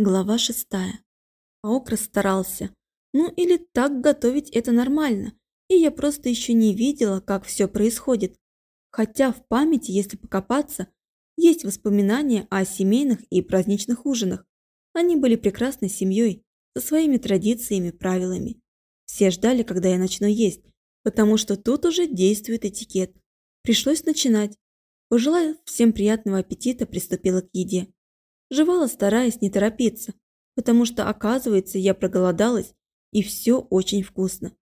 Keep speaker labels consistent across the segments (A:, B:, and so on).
A: Глава шестая. Аок старался. Ну или так готовить это нормально. И я просто еще не видела, как все происходит. Хотя в памяти, если покопаться, есть воспоминания о семейных и праздничных ужинах. Они были прекрасной семьей, со своими традициями, правилами. Все ждали, когда я начну есть, потому что тут уже действует этикет. Пришлось начинать. Пожелав всем приятного аппетита, приступила к еде. Жевала, стараясь не торопиться, потому что, оказывается, я проголодалась, и все очень вкусно.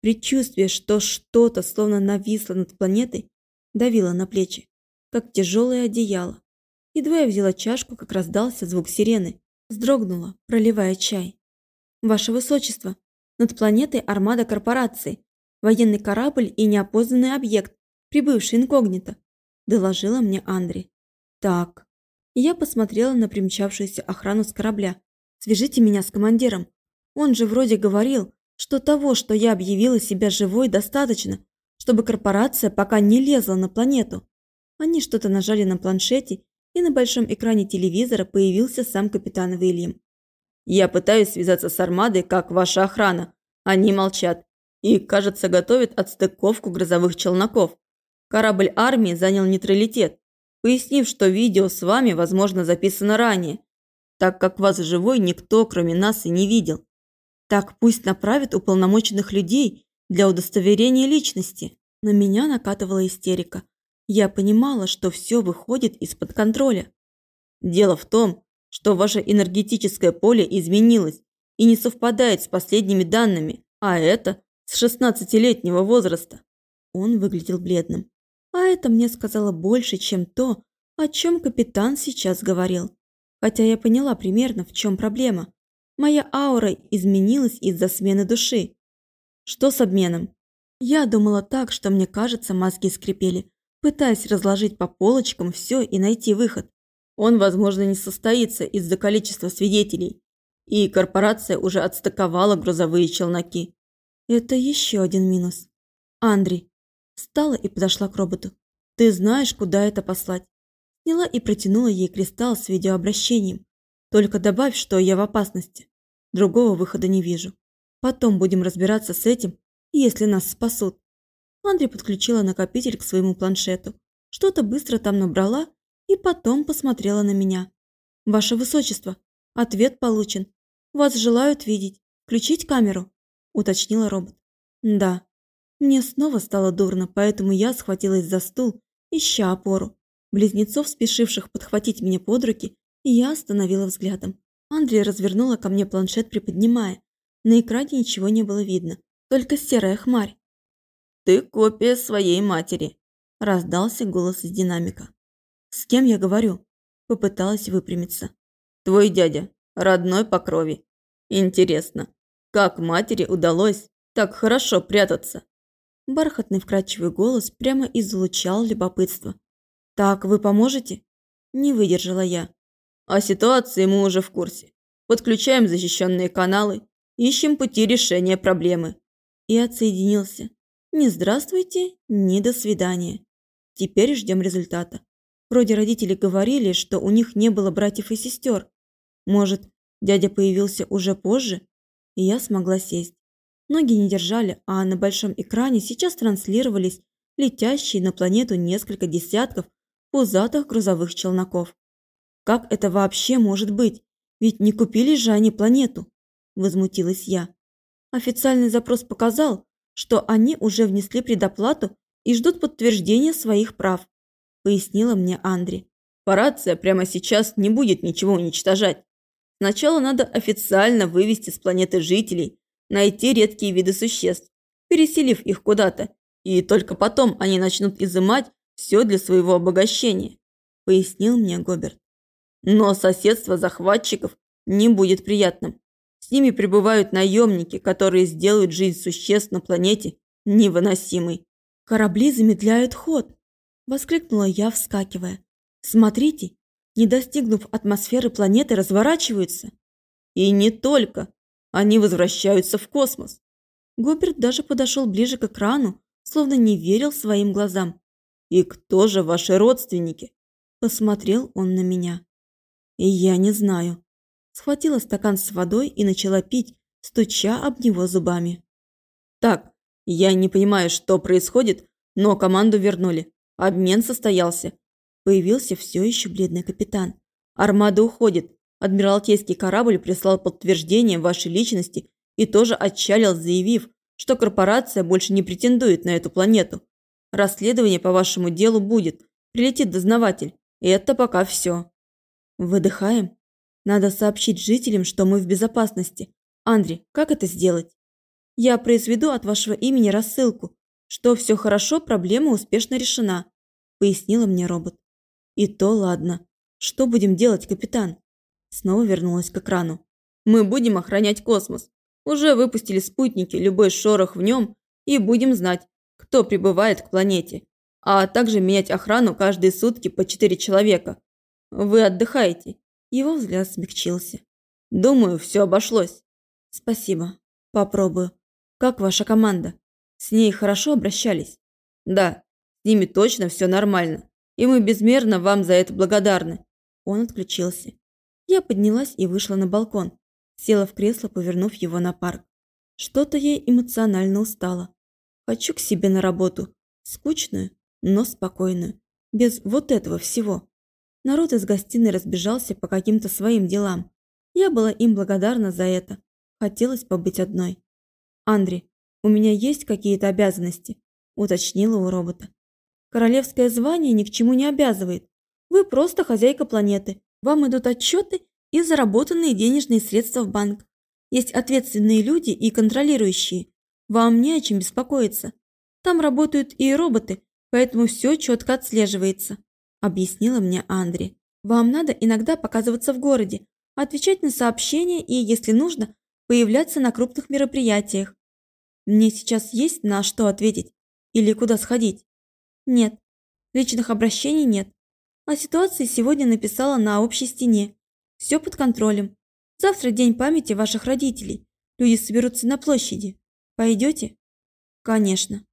A: Предчувствие, что что-то словно нависло над планетой, давило на плечи, как тяжелое одеяло. Едва я взяла чашку, как раздался звук сирены. Вздрогнула, проливая чай. «Ваше Высочество, над планетой армада корпорации, военный корабль и неопознанный объект, прибывший инкогнито», – доложила мне Андри. «Так, я посмотрела на примчавшуюся охрану с корабля. «Свяжите меня с командиром. Он же вроде говорил, что того, что я объявила себя живой, достаточно, чтобы корпорация пока не лезла на планету». Они что-то нажали на планшете, и на большом экране телевизора появился сам капитан Уильям. «Я пытаюсь связаться с армадой, как ваша охрана. Они молчат и, кажется, готовят отстыковку грозовых челноков. Корабль армии занял нейтралитет, пояснив, что видео с вами, возможно, записано ранее, так как вас живой никто, кроме нас, и не видел. Так пусть направят уполномоченных людей для удостоверения личности. На меня накатывала истерика. Я понимала, что все выходит из-под контроля. Дело в том, что ваше энергетическое поле изменилось и не совпадает с последними данными, а это с 16-летнего возраста. Он выглядел бледным. А это мне сказала больше, чем то, о чем капитан сейчас говорил. Хотя я поняла примерно, в чем проблема. Моя аура изменилась из-за смены души. Что с обменом? Я думала так, что мне кажется, мозги скрипели, пытаясь разложить по полочкам все и найти выход. Он, возможно, не состоится из-за количества свидетелей. И корпорация уже отстыковала грузовые челноки. Это еще один минус. Андрей, Встала и подошла к роботу. «Ты знаешь, куда это послать?» Сняла и протянула ей кристалл с видеообращением. «Только добавь, что я в опасности. Другого выхода не вижу. Потом будем разбираться с этим, если нас спасут». Андрей подключила накопитель к своему планшету. Что-то быстро там набрала и потом посмотрела на меня. «Ваше Высочество, ответ получен. Вас желают видеть. Включить камеру?» – уточнила робот. «Да», мне снова стало дурно, поэтому я схватилась за стул, ища опору. Близнецов, спешивших подхватить меня под руки, я остановила взглядом. Андрей развернула ко мне планшет, приподнимая. На экране ничего не было видно, только серая хмарь. «Ты копия своей матери», – раздался голос из динамика. «С кем я говорю?» – попыталась выпрямиться. «Твой дядя, родной по крови. Интересно, как матери удалось так хорошо прятаться?» Бархатный вкрадчивый голос прямо излучал любопытство. «Так, вы поможете?» Не выдержала я. «О ситуации мы уже в курсе. Подключаем защищенные каналы, ищем пути решения проблемы». И отсоединился. «Не здравствуйте, не до свидания. Теперь ждем результата. Вроде родители говорили, что у них не было братьев и сестер. Может, дядя появился уже позже?» И я смогла сесть. Ноги не держали, а на большом экране сейчас транслировались летящие на планету несколько десятков пузатых грузовых челноков. Как это вообще может быть? Ведь не купили же они планету, возмутилась я. Официальный запрос показал, что они уже внесли предоплату и ждут подтверждения своих прав, пояснила мне Андри. Парация прямо сейчас не будет ничего уничтожать. Сначала надо официально вывести с планеты жителей, найти редкие виды существ, переселив их куда-то, и только потом они начнут изымать все для своего обогащения», – пояснил мне Гоберт. «Но соседство захватчиков не будет приятным. С ними прибывают наемники, которые сделают жизнь существ на планете невыносимой». «Корабли замедляют ход», – воскликнула я, вскакивая. «Смотрите, не достигнув атмосферы планеты, разворачиваются». «И не только», они возвращаются в космос. Гоберт даже подошел ближе к экрану, словно не верил своим глазам. «И кто же ваши родственники?» Посмотрел он на меня. «И я не знаю», Схватила стакан с водой и начала пить, стуча об него зубами.
B: «Так, я не понимаю, что происходит, но команду вернули. Обмен состоялся».
A: Появился все еще бледный капитан.
B: «Армада уходит. Адмиралтейский корабль прислал подтверждение вашей личности и тоже отчалил, заявив, что корпорация больше не претендует на эту планету. Расследование по вашему делу будет. Прилетит дознаватель. И это пока все.
A: Выдыхаем. Надо сообщить жителям, что мы в безопасности. Андре, как это сделать? Я произведу от вашего имени рассылку, что все хорошо, проблема успешно решена, пояснила мне робот. И то ладно. Что будем делать, капитан? Снова вернулась к экрану.
B: Мы будем охранять космос. Уже выпустили спутники, любой шорох в нем, и будем знать, кто прибывает к планете. А также менять охрану каждые сутки по четыре человека. Вы отдыхаете.
A: Его взгляд смягчился.
B: Думаю, все обошлось.
A: Спасибо. Попробую. Как ваша команда? С ней хорошо обращались?
B: Да, с ними точно все нормально. И мы безмерно вам за это благодарны.
A: Он отключился. Я поднялась и вышла на балкон. Села в кресло, повернув его на парк. Что-то я эмоционально устала. Хочу к себе на работу. Скучную, но спокойную. Без вот этого всего. Народ из гостиной разбежался по каким-то своим делам. Я была им благодарна за это. Хотелось побыть одной. «Андре, у меня есть какие-то обязанности?» – уточнила у робота. «Королевское звание ни к чему не обязывает. Вы просто хозяйка планеты. Вам идут отчеты и заработанные денежные средства в банк. Есть ответственные люди и контролирующие. Вам не о чем беспокоиться. Там работают и роботы, поэтому все четко отслеживается», – объяснила мне Андре. «Вам надо иногда показываться в городе, отвечать на сообщения и, если нужно, появляться на крупных мероприятиях. Мне сейчас есть на что ответить или куда сходить? Нет, личных обращений нет. О ситуации сегодня написала на общей стене. Все под контролем. Завтра день памяти ваших родителей. Люди соберутся на площади. Пойдете? Конечно.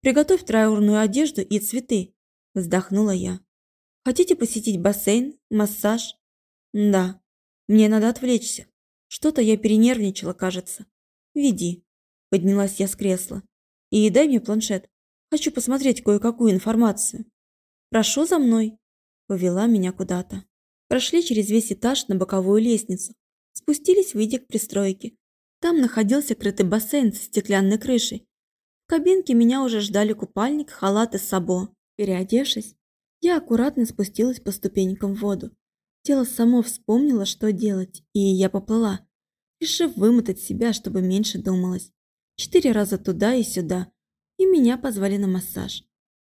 A: Приготовь траурную одежду и цветы. Вздохнула я. Хотите посетить бассейн, массаж? Да. Мне надо отвлечься. Что-то я перенервничала, кажется. Веди. Поднялась я с кресла. И дай мне планшет. Хочу посмотреть кое-какую информацию. Прошу за мной. Повела меня куда-то. Прошли через весь этаж на боковую лестницу. Спустились, выйдя к пристройке. Там находился крытый бассейн со стеклянной крышей. В кабинке меня уже ждали купальник, халат и сабо. Переодевшись, я аккуратно спустилась по ступенькам в воду. Тело само вспомнило, что делать, и я поплыла, решив вымотать себя, чтобы меньше думалось. Четыре раза туда и сюда, и меня позвали на массаж.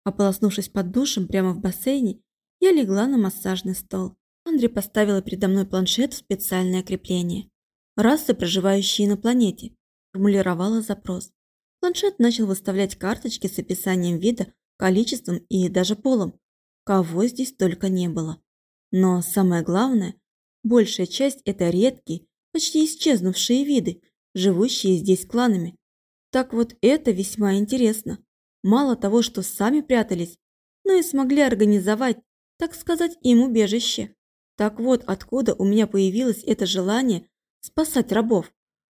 A: Ополоснувшись под душем прямо в бассейне, я легла на массажный стол. Андрей поставила передо мной планшет в специальное крепление. Расы, проживающие на планете, формулировала запрос. Планшет начал выставлять карточки с описанием вида, количеством и даже полом. Кого здесь только не было. Но самое главное, большая часть – это редкие, почти исчезнувшие виды, живущие здесь кланами. Так вот это весьма интересно. Мало того, что сами прятались, но и смогли организовать, так сказать, им убежище. Так вот, откуда у меня появилось это желание спасать рабов.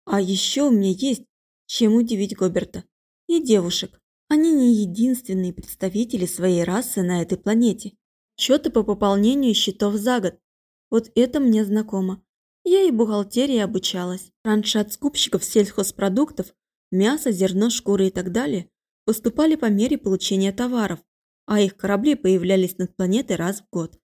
A: А еще у меня есть чем удивить Гоберта. И девушек. Они не единственные представители своей расы на этой планете. Счеты по пополнению счетов за год. Вот это мне знакомо. Я и бухгалтерии обучалась. Раньше от скупщиков сельхозпродуктов, мяса, зерно, шкуры и так далее поступали по мере получения товаров, а их корабли появлялись над планетой раз в год.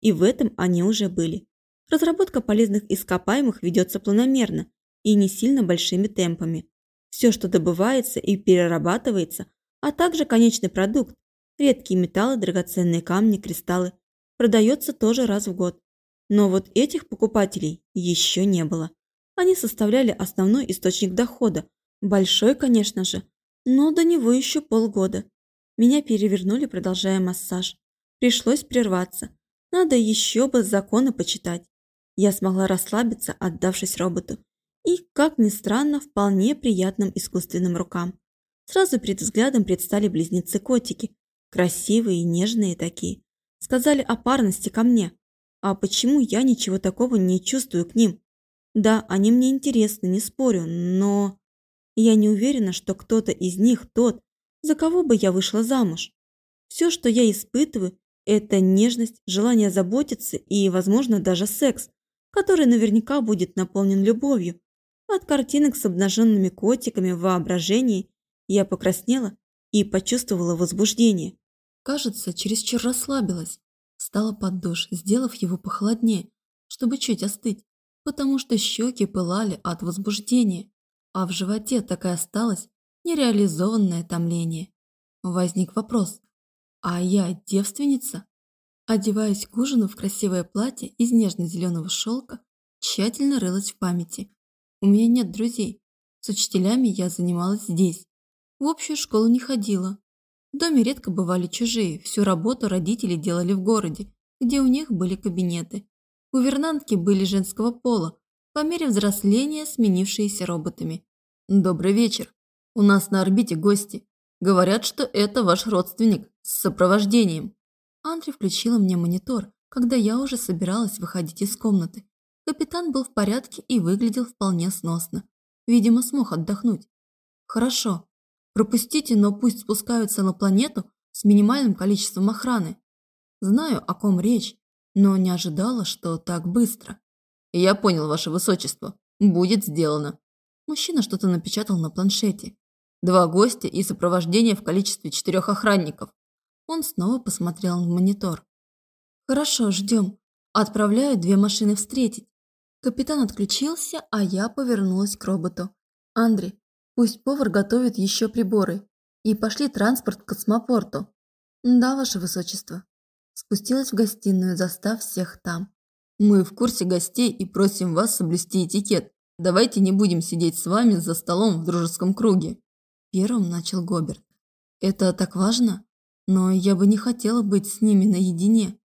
A: И в этом они уже были. Разработка полезных ископаемых ведется планомерно и не сильно большими темпами. Все, что добывается и перерабатывается, а также конечный продукт, Редкие металлы, драгоценные камни, кристаллы. Продается тоже раз в год. Но вот этих покупателей еще не было. Они составляли основной источник дохода. Большой, конечно же, но до него еще полгода. Меня перевернули, продолжая массаж. Пришлось прерваться. Надо еще бы законы почитать. Я смогла расслабиться, отдавшись роботу. И, как ни странно, вполне приятным искусственным рукам. Сразу перед взглядом предстали близнецы-котики, Красивые и нежные такие. Сказали о парности ко мне. А почему я ничего такого не чувствую к ним? Да, они мне интересны, не спорю, но... Я не уверена, что кто-то из них тот, за кого бы я вышла замуж. Все, что я испытываю, это нежность, желание заботиться и, возможно, даже секс, который наверняка будет наполнен любовью. От картинок с обнаженными котиками в воображении я покраснела и почувствовала возбуждение. Кажется, чересчур расслабилась. Встала под душ, сделав его похолоднее, чтобы чуть остыть, потому что щеки пылали от возбуждения, а в животе так и осталось нереализованное томление. Возник вопрос, а я девственница? Одеваясь к ужину в красивое платье из нежно-зеленого шелка, тщательно рылась в памяти. У меня нет друзей. С учителями я занималась здесь. В общую школу не ходила. В доме редко бывали чужие, всю работу родители делали в городе, где у них были кабинеты. Гувернантки были женского пола, по мере взросления сменившиеся роботами. «Добрый вечер. У нас на орбите гости. Говорят, что это ваш родственник с сопровождением. Андре включила мне монитор, когда я уже собиралась выходить из комнаты. Капитан был в порядке и выглядел вполне сносно. Видимо, смог отдохнуть. Хорошо. Пропустите, но пусть спускаются на планету с минимальным количеством охраны. Знаю, о ком речь, но не ожидала, что так быстро. Я понял, ваше высочество. Будет сделано. Мужчина что-то напечатал на планшете. Два гостя и сопровождение в количестве четырех охранников. Он снова посмотрел на монитор. «Хорошо, ждем. Отправляю две машины встретить». Капитан отключился, а я повернулась к роботу. «Андре, пусть повар готовит еще приборы. И пошли транспорт к космопорту». «Да, ваше высочество». Спустилась в гостиную, застав всех там. «Мы в курсе гостей и просим вас соблюсти этикет. Давайте не будем сидеть с вами за столом в дружеском круге». Первым начал Гоберт. «Это так важно? Но я бы не хотела быть с ними наедине.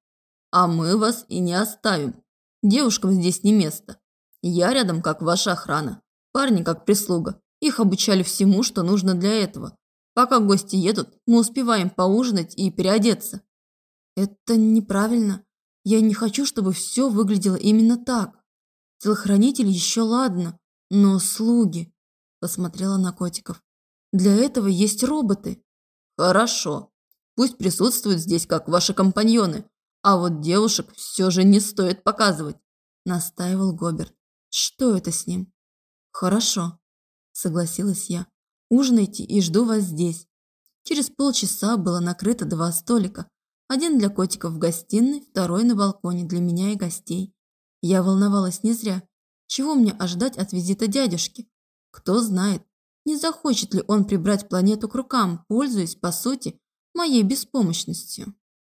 A: А мы вас и не оставим. Девушкам здесь не место. Я рядом, как ваша охрана. Парни, как прислуга. Их обучали всему, что нужно для этого. Пока гости едут, мы успеваем поужинать и переодеться». «Это неправильно. Я не хочу, чтобы все выглядело именно так. Телохранители еще ладно, но слуги...» Посмотрела на котиков. Для этого есть роботы. Хорошо. Пусть присутствуют здесь как ваши компаньоны. А вот девушек все же не стоит показывать. Настаивал Гоберт. Что это с ним? Хорошо. Согласилась я. Ужинайте и жду вас здесь. Через полчаса было накрыто два столика. Один для котиков в гостиной, второй на балконе для меня и гостей. Я волновалась не зря. Чего мне ожидать от визита дядюшки? Кто знает, не захочет ли он прибрать планету к рукам, пользуясь, по сути, моей беспомощностью.